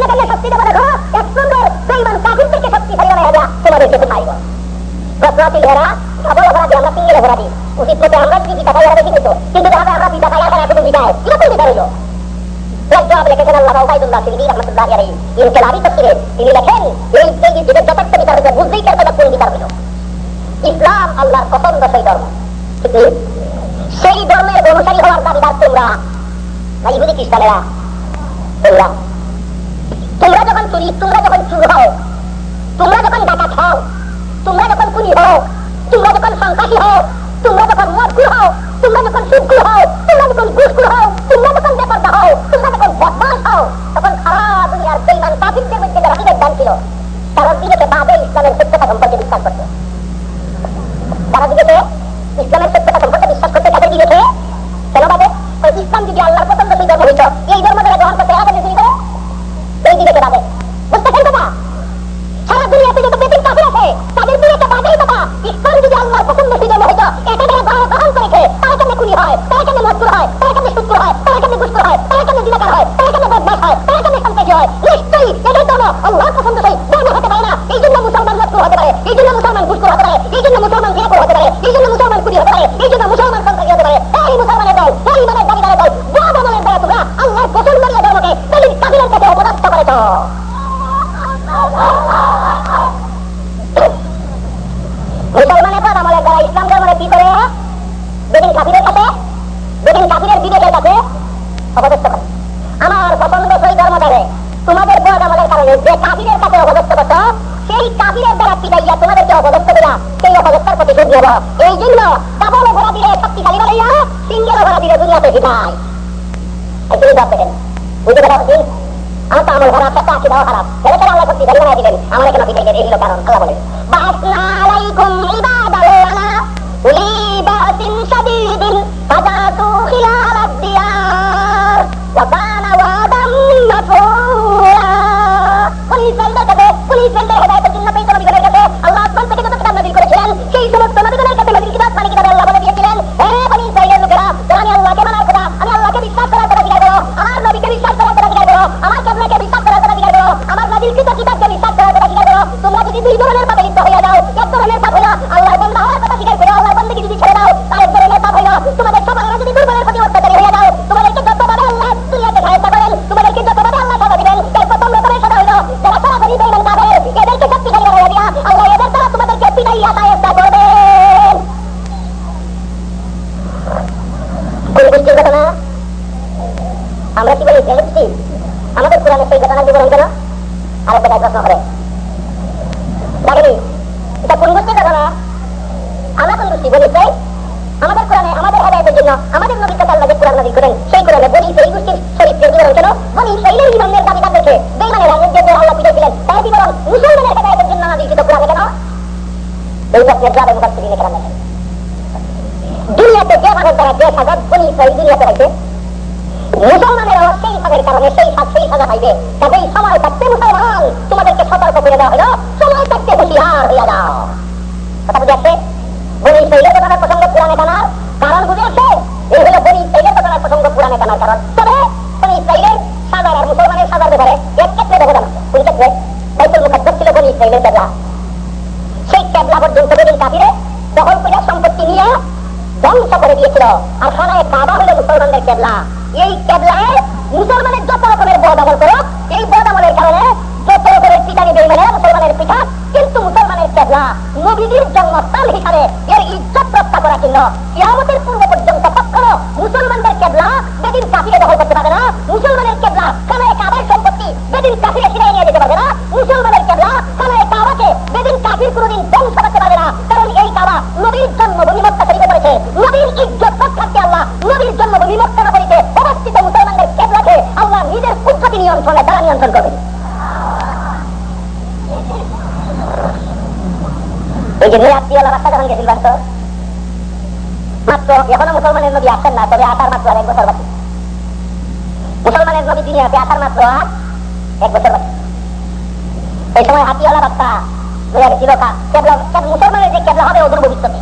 কেমনে কেমনে শক্তি দেবো দেখো এক সুন্দর বেইমান কাফিরদেরকে শক্তিশালী বানাই দেয়া তোমাদেরকে কোথায় গো প্রতি সবল ঘোড়া আমরা সিঙ্গেল ঘোড়া উচিত মতে আমরা যদি পিতা খাই বেশি কিন্তু কিন্তু দেখা আমরা পিতা খাই আর এখন বিদায় কীরকম বিদায় হইল? জবাব লিখেছেন আল্লাহ উবাইদুল্লাহ সিদ্দিক রহমতুল্লাহ আলাইহি ইনকিলাবি তাফসীরে তিনি লেখেন এই এই যুগের যথার্থ বিচার হচ্ছে বুঝতেই চার কথা কোন বিচার হইল? ইসলাম আল্লাহর পছন্দসই ধর্ম? সেই ধর্মের অনুসারী হওয়ার দাবিদার তোমরা ইহুদি খ্রিস্টানেরা? তোমরা? তোমরা যখন চুরি তোমরা যখন চুর হও তোমরা যখন ডাকাত হও তোমরা যখন কুলি হও তোমরা যখন সন্ত্রাসী হও তোমরা যখন মদকুর হও তোমরা যখন সুদকুর হও তোমরা যখন ঘুষকুর হও তোমরা যখন বেপরদা হও তোমরা যখন বদমাস হও তখন সারা দুনিয়ার বেইমান কাফিরদের মধ্যে রাহিদের দান ছিল তারা দিনে পাবে ইসলামের সত্যতা সম্পর্কে বিশ্বাস করতে তারা দিকে ইসলামের সত্যতা সম্পর্কে বিশ্বাস করতে তাদের দিকে কেন পাবে ওই ইসলাম যদি আল্লাহর পছন্দ সেই ধর্ম হইত এই ধর্ম যারা গ্রহণ করতে আগে চুরি করে এই দিকে পাবে বুঝতেছেন কথা সারা দুনিয়াতে যত বেদিন কাফির আছে তাদের দিকে তো বাদেই কথা ইসলাম যদি আল্লাহর পছন্দ সেই ধর্ম হইত এটা যারা গ্রহণ গ্রহণ করেছে তারা কেমনে খুনি হয় তারা কেমনে মজদুর হয়? তারা কেমনে সুদকুর হয়? তারা কেমনে ঘুষকুর হয়? তারা কেমনে দিনাকার হয়? তারা কেমনে বদমাস হয়? তারা কেমনে সন্ত্রাসী হয়? নিশ্চয়ই এদের ধর্ম আল্লাহর পছন্দ সেই ধর্ম হতে পারে না। এই জন্য মুসলমান মজদুর হতে পারে। এই জন্য মুসলমান ঘুষকুর হতে দল বড় দলের দ্বারা তোমরা আল্লাহর পছন্দ নিয়ে ধর্মকে দলিল কাবিলের কাছে অপরাধ করেছ মুসলমানের পর আমলের দ্বারা ইসলাম ধর্মের কি করে বেদিন কাফিরের কাছে বেদিন কাফিরের বিবেকের কাছে অপদস্থ করে আমার পছন্দ সেই ধর্ম ধরে তোমাদের বদ আমলের কারণে যে কাফিরের কাছে অপদস্থ করত সেই কাফিরের দ্বারা পিটাইয়া তোমাদেরকে অপদস্থ দিলা সেই অপদস্থর প্রতি হব এই জন্য ডাবল দিলে শক্তিশালী বানাইয়া সিঙ্গেল দিলে দুনিয়াতে হিটাই এই জব দেখেন বুঝতে পারা উচিত আমার পুলিশ বান্দার হেদায়েতের জন্য পেয়ে নবীগণের কাছে আল্লাহ আসমান থেকে যত কিতাব নাযিল করেছিলেন সেই সমস্ত নবীগণের কাছে নাযিল কিতাব মানে কিতাব আল্লাহ বলে দিয়েছিলেন হে বনি ইসরাঈলের লোকেরা যারা আমি আল্লাহকে মানার কথা আমি আল্লাহকে বিশ্বাস করার কথা স্বীকার করো আমার নবীকে বিশ্বাস করার কথা স্বীকার করো আমার কাবলাকে বিশ্বাস করার কথা স্বীকার করো আমার নাযিলকৃত কিতাবকে বিশ্বাস করার কথা স্বীকার করো তোমরা যদি দুই ধরনের পাপে লিপ্ত হইয়া যাও এক ধরনের পাপ হইল আল্লাহর বান্দা হওয়ার কথা স্বীকার করো আল্লাহর বান্দাকে যদি ছেড়ে দাও আরেক ধরনের পাপ হইল তোমাদের সবার যদি দুর্বলের প্রতি অত্যাচারী হইয়া যাও তোমাদেরকে যতভাবে আল্লাহ দুনিয়াতে সাহায্য করেন তোমাদেরকে যতভাবে আল্লাহ সাজা দিবেন এর প্রথম ব্যাপারে সেটা হইল যারা সরাসরি বেইমান কাফের এদেরকে শক্তিশালী বানাইয়া দিয়া আল্লাহ এদের দ্বারা তোমাদেরকে পিটাইয়া সাহায্য করবেন কোন গোষ্ঠীর ঘটনা আমরা কি বলি জেলে গোষ্ঠী আমাদের কোরআনে সেই ঘটনার বিবরণ কেন আরেকটা গায়ে প্রশ্ন করে লাগেনি এটা কোন গোষ্ঠীর ঘটনা আমরা আমাদের কোরআনে, আমাদের হেদায়তের জন্য, আমাদের কাছে আল্লাহ যে কোরআন নাজিল করেন। সেই কোরআনে বলি, সেই গোষ্ঠীর চরিত্রের বিবরণ কেন? বলি সেইলের ইমানের দাবিদার দেখে আঙ্গুল দিয়ে আল্লাহ পিটাইছিলেন তার বিবরণ মুসলমানের হেদায়তের জন্য নাজিলকৃত কোরআনে কেন? এই প্রশ্নের জবাবে মুফাসসিরিনে কেরাম লেখেন দুনিয়াতে যে ভাগের দ্বারা যে সাজা বনি ইসরাইল দুনিয়াতে পাইছে মুসলমানেরও সেই ভাগের কারণে সেই সাজ সেই সাজা পাইবে। কাজেই সময় থাকতে মুসলমান, তোমাদেরকে সতর্ক করে দেওয়া হলো সময় থাকতে হুঁশিয়ার হইয়া যাও কথা বুঝে আসছে বনি ইসরাইলের প্রসঙ্গ পুরাণে টানার কারণ বুঝে আসছে এই হলো বনি ইসরাইলের ঘটনার প্রসঙ্গ পুরাণে টানার কারণ। তবে বনি ইসরাইলের সাজার আর মুসলমানের সাজার ব্যাপারে এক ক্ষেত্রে ব্যবধান কোন ক্ষেত্রে বাইতুল মুকাদ্দাস ছিল বনি ইসরাইলের কেবলা। সেই কেবলা পর্যন্ত বেদিন কাফিরে দখল করে সম্পত্তি নিয়ে ধ্বংস করে দিয়েছিল। আর খানায় কাবা হলো মুসলমানদের কেবলা। এই কেবলায় মুসলমানের যত রকমের বদ আমল করো এই বদ আমলের কারণে যত রকমের পিটানি বেইমানে মুসলমানের পিঠা কিন্তু মুসলমানের কেবলা। নবীদের জন্মস্থান হিসাবে এর ইজ্জত রক্ষা করার জন্য ইয়ামতের পূর্ব পর্যন্ত কখনো মুসলমানদের কেবলা বেদিন কাফিরে দখল করতে পারবে না। মুসলমানের কেবলা খানায় জিবরিল আত্মীয়লা রাস্তা যখন গেছিল বাড়তো। মাত্র এখনও মুসলমানের নবী আসেন না, তবে আসার মাত্র আর এক বছর বাকি। মুসলমানের নবী দুনিয়াতে আসার মাত্র আর এক বছর বাকি। এই সময় হাতিওয়ালা রাস্তা মুসলমানের যে কেবলা হবে, ওদের ভবিষ্যতে।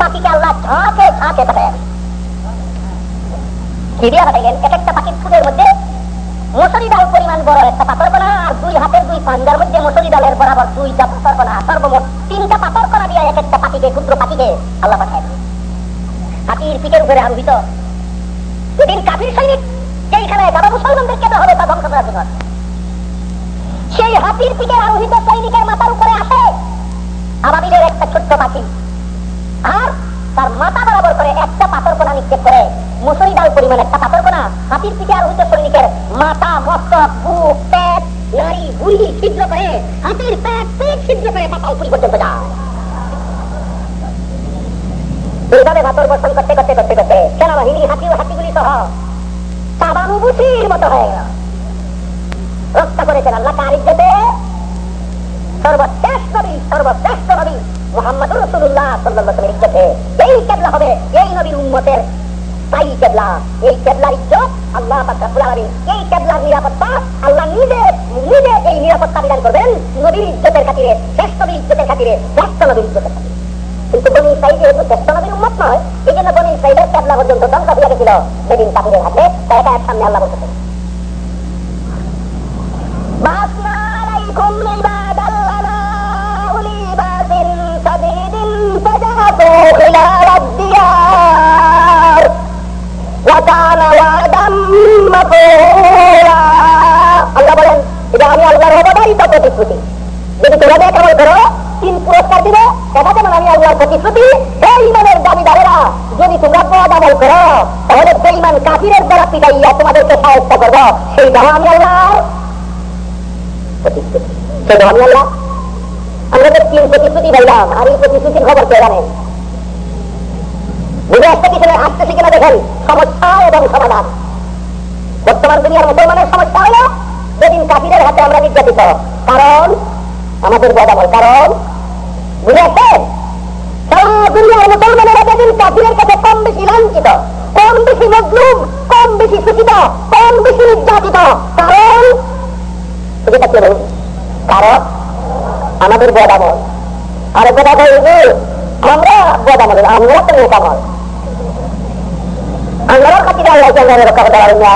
পাখিকে আল্লাহ ঝাঁকে ঝাঁকে পাঠায় কি একটা পাখির ফুটের মধ্যে মসুরি ডাল পরিমাণ বড় একটা পাথর কণা, আর দুই হাতের দুই পাঞ্জার মধ্যে মসুরি ডালের বরাবর দুইটা পাথর কণা, সর্বমোট তিনটা পাথর কণা দিয়ে এক একটা পাখিকে ক্ষুদ্র পাখিকে আল্লাহ পাঠায় হাতির পিঠের উপরে আরোহিত যেদিন কাফির সৈনিক, যেইখানে যারা মুসলমানদের কেটে হবে তা ধ্বংস করার জন্য। সেই হাতির পিঠে আরোহিত সৈনিকের মাথার উপরে আসে আবাবিলের একটা ছোট্ট পাখি। আর তার মাথা বরাবর করে একটা পাথর কোনা নিক্ষেপ করে। মুসুরি ডাল পরিমাণ একটা পাথর কোনা হাতির পিঠে আরোহিত সৈনিকের মাথা মস্তক বুক, পেট নারী ছিদ্র করে, হাতির পেট পেট ছিদ্র করে উপরি পর্যন্ত যায়। করতে করতে সর্বশ্রেষ্ঠ নবী, সর্বশ্রেষ্ঠ মোহাম্মদ রসুল্লাহ ইজ্জতে উন্মতের তাই কেবলা। এই কেবলারই চোখ আল্লাহ আলমী এই কেবলার নিরাপত্তা আল্লাহ নিজে নিজে এই নিরাপত্তা বিধান করবেন নবীর ইজ্জতের খাতিরে, শ্রেষ্ঠ নবীর ইজ্জতের খাতিরে, শ্রেষ্ঠ নবীর ইজ্জতের খাতিরে। কিন্তু বনি ইসাই এগুলো শ্রেষ্ঠ নবীর উন্মত নয় এই জন্য বনি ইসাইদের কেবলা পর্যন্ত ধ্বংস হয়ে গেছিল। সেদিন কাপিরের হাতে তারা তার সামনে আল্লাহ বলতেছেন, বাসনা আলাইকুম ইবাদাল্লাহ شديد فجاسوا خلال الديار وكان وعدا مفعولا আল্লাহ বলেন এটা আমি আল্লাহর অবদারিত প্রতিশ্রুতি যদি তোমরা কেমন করো তিন পুরস্কার দিবে এটা যেমন আমি আল্লাহর প্রতিশ্রুতি এই ইমানের দাবিদারেরা যদি তোমরা পদ আমল করো তাহলে বেইমান কাফিরের দ্বারা পিটাইয়া তোমাদেরকে সাহায্য করবো সেই দাম আমি আল্লাহর প্রতিশ্রুতি সেই দাম আমি আল্লাহ আমরা তো তিন প্রতিশ্রুতি পাইলাম, আর এই প্রতিশ্রুতির খবর কে জানেন বুঝে আসতে পিছনে আসতেছি কিনা দেখেন? সমস্যা এবং সমাধান। বর্তমান দুনিয়ার মুসলমানের সমস্যা হলো কাফিরের হাতে আমরা নির্যাতিত। কারণ, আমাদের কারণ, বুঝে কম বেশি কম বেশি কম বেশি কারণ কারণ আমাদের বদাবল আর বদাবল আমরা বদাবল আমরা তো মোকামল আমরা খাতিরে আল্লাহ জন্য রক্ষা করতে পারেন না।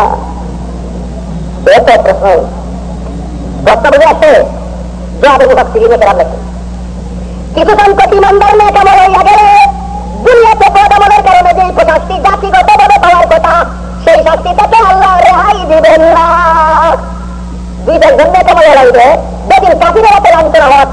এটা প্রশ্ন প্রশ্ন আসছে যে আদৌ মুখাস্তিরি মেয়েকে রান্না কিছু সংকট ইমানদার কেমন হইয়া গেলে দুনিয়াতে পদামনের কারণে যে শাস্তি জাতিগত ভাবে পাওয়ার কথা সেই শাস্তি থেকে আল্লাহ রেহাই দিবেন না দুইটার জন্য কেমন লাগবে যেদিন কাফিরের হাতে লাঞ্ছনা হওয়ার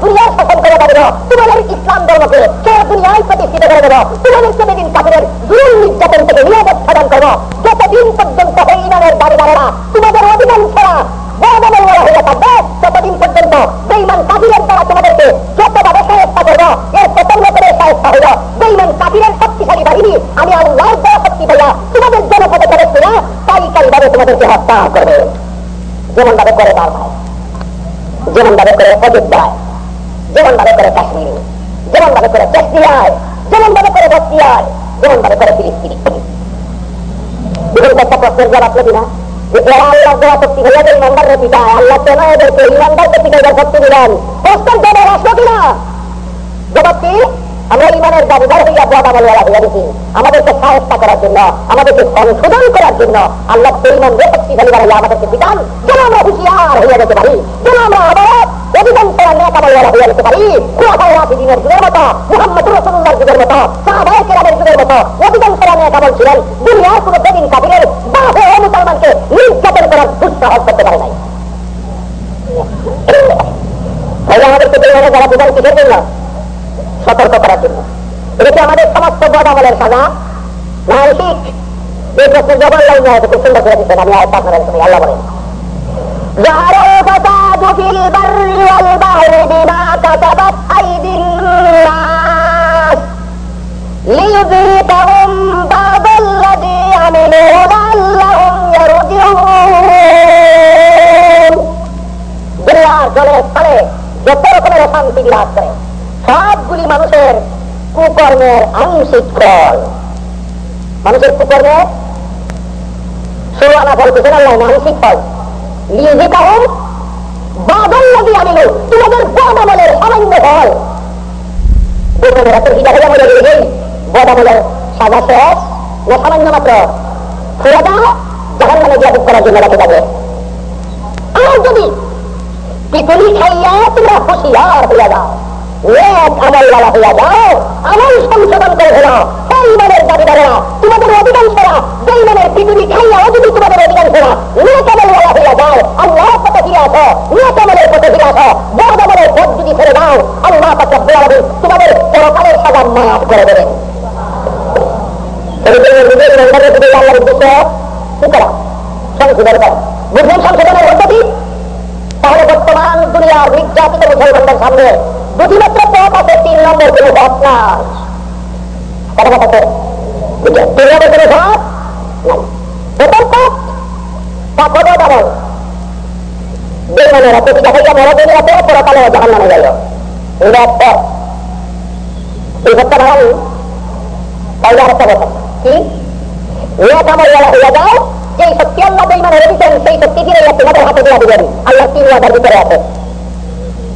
সারা শাসন করে দেব তোমাদের ইসলাম ধর্মকে সারা দুনিয়ায় প্রতিষ্ঠিত করে দেব? তোমাদেরকে যেদিন কাফিরের জুলুম নির্যাতন থেকে নিরাপদ প্রদান করব। যতদিন পর্যন্ত এই ইমানের দাবিদারেরা তোমাদের কাবিরের দ্বারা তোমাদেরকে তোমাদের হত্যা করবে। যেমন ভাবে করে তার যেমন ভাবে করে অযোধ্যায় যেমন ভাবে করে কাশ্মীরি, যেমন ভাবে করে চেষ্টিয়ায় যেমন ভাবে করে বস্তিয়ায় যেমন ভাবে করে ফিলিস্তিনি। একটা প্রশ্নের জবাব যে এরা আল্লাহ আমরা ইমানের দাবিদার হইয়া বদা বলে হইয়া আমাদেরকে সাহেস্তা করার জন্য, আমাদেরকে সংশোধন করার জন্য আল্লাহ পরিমাণ শক্তিশালী বাড়াইয়া আমাদেরকে বিধান যেন আমরা হুশিয়ার হইয়া যেতে পারি। যেন আমরা আবার হইয়া যেতে পারি। যুগের মতো মোহাম্মদ যুগের মতো যুগের মতো ছিলেন দুনিয়ার কোনো বাহে মুসলমানকে নির্যাতন করার দুঃসাহস করতে পারে নাই। আমাদেরকে সতর্ক করার জন্য এটা কি আমাদের সমস্ত বদ আমলের সাজা মানসিক এই প্রশ্নের জবাব লাইন হয়তো খুব সুন্দর করে দিচ্ছেন আমি আয়তা আপনাদের তুমি আল্লাহ বলেন ظهر الفساد في البر والبحر بما كسبت أيدي الناس ليذيقهم بعض الذي عملوا لعلهم يرجعون দুনিয়ার জলের স্থলে যত রকমের অশান্তি বিরাজ করে সবগুলি মানুষের কুকর্মের আংশিক ফল। মানুষের কুকর্মের সুরানা ফল কিছু না আংশিক ফল। লিজে কাহন বাদল লাগি আনিল, তোমাদের বদামলের সাজা শেষ না সামান্য মাত্র জাহান করার জন্য যাবে আর যদি পিটুনি খাইয়া তোমরা হুশিয়ার হইয়া যাও। নেক আমলওয়ালা হইয়া যাও আমল সংশোধন করে ফেলো। পরিমাণের দাবিদারেরা তোমাদের অধিকাংশরা বেইমানের পিটুনি খাইয়াও যদি তোমাদের অধিকাংশরা নেক আমলওয়ালা হইয়া যাও আল্লাহ পথে ফিরে আসো নেক আমলের পথে ফিরে আসো। বদ আমলের পথ যদি ছেড়ে দাও, আল্লাহ পাক আলামিন তোমাদের পরকালের সাজা মাফ করে দেবেন। আল্লাহর উদ্দেশ্য কি করা সংশোধন করা। বুঝলেন সংশোধনের পদ্ধতি? তাহলে বর্তমান দুনিয়ার নির্যাতিত সামনে দুটিমাত্র পথ আছে তিন নম্বর কোনো পথ না কথা কথা আছে তিন নম্বর কোনো পথ নাই। প্রথম পথ। তা খবর দাবল বেমানেরা প্রতিটা হইয়া মরা দুনিয়া পরে পরকালে জাহান নামে এটা এক পথ এই কথা সেই ফিরে তোমাদের হাতে আল্লাহ তিন ভিতরে আছে।